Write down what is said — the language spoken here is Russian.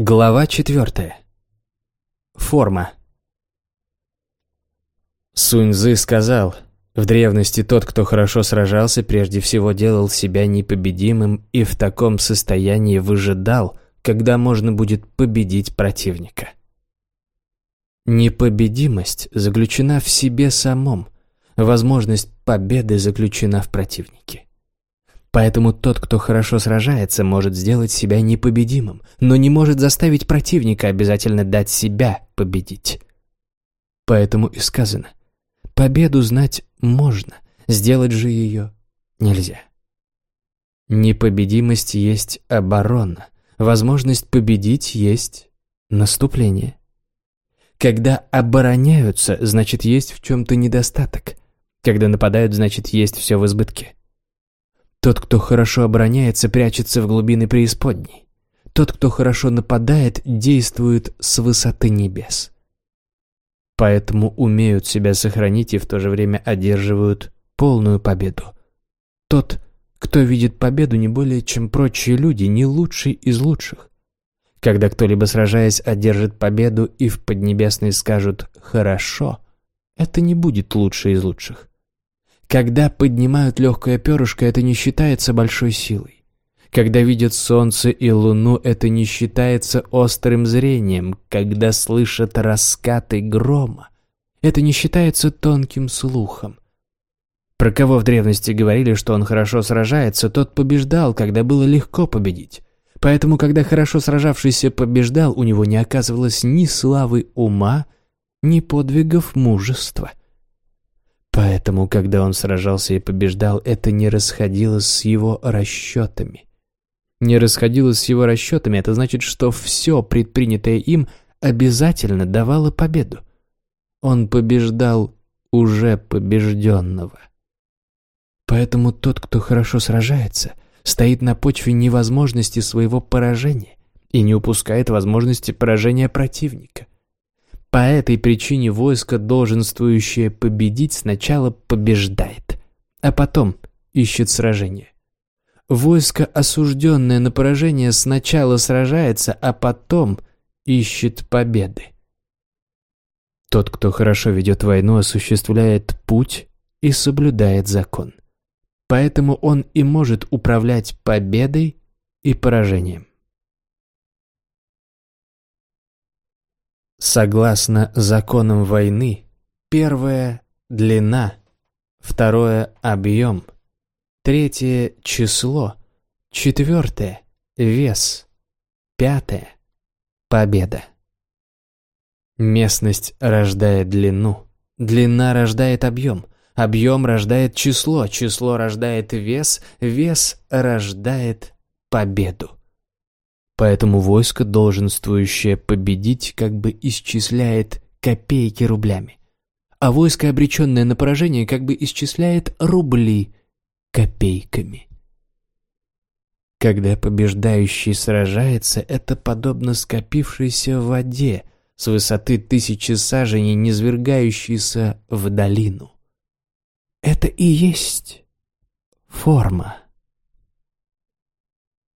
Глава четвертая. Форма. Сунь-Зы сказал, в древности тот, кто хорошо сражался, прежде всего делал себя непобедимым и в таком состоянии выжидал, когда можно будет победить противника. Непобедимость заключена в себе самом, возможность победы заключена в противнике. Поэтому тот, кто хорошо сражается, может сделать себя непобедимым, но не может заставить противника обязательно дать себя победить. Поэтому и сказано, победу знать можно, сделать же ее нельзя. Непобедимость есть оборона, возможность победить есть наступление. Когда обороняются, значит есть в чем-то недостаток. Когда нападают, значит есть все в избытке. Тот, кто хорошо обороняется, прячется в глубины преисподней. Тот, кто хорошо нападает, действует с высоты небес. Поэтому умеют себя сохранить и в то же время одерживают полную победу. Тот, кто видит победу не более, чем прочие люди, не лучший из лучших. Когда кто-либо, сражаясь, одержит победу и в Поднебесной скажут «хорошо», это не будет лучший из лучших. Когда поднимают легкое перышко, это не считается большой силой. Когда видят солнце и луну, это не считается острым зрением. Когда слышат раскаты грома, это не считается тонким слухом. Про кого в древности говорили, что он хорошо сражается, тот побеждал, когда было легко победить. Поэтому, когда хорошо сражавшийся побеждал, у него не оказывалось ни славы ума, ни подвигов мужества. Поэтому, когда он сражался и побеждал, это не расходилось с его расчетами. Не расходилось с его расчетами, это значит, что все, предпринятое им, обязательно давало победу. Он побеждал уже побежденного. Поэтому тот, кто хорошо сражается, стоит на почве невозможности своего поражения и не упускает возможности поражения противника – по этой причине войско, долженствующее победить, сначала побеждает, а потом ищет сражение. Войско, осужденное на поражение, сначала сражается, а потом ищет победы. Тот, кто хорошо ведет войну, осуществляет путь и соблюдает закон. Поэтому он и может управлять победой и поражением. Согласно законам войны, первое – длина, второе – объем, третье – число, четвертое – вес, пятое – победа. Местность рождает длину, длина рождает объем, объем рождает число, число рождает вес, вес рождает победу. Поэтому войско, долженствующее победить, как бы исчисляет копейки рублями. А войско, обреченное на поражение, как бы исчисляет рубли копейками. Когда побеждающий сражается, это подобно скопившейся в воде с высоты тысячи саженей, низвергающейся в долину. Это и есть форма.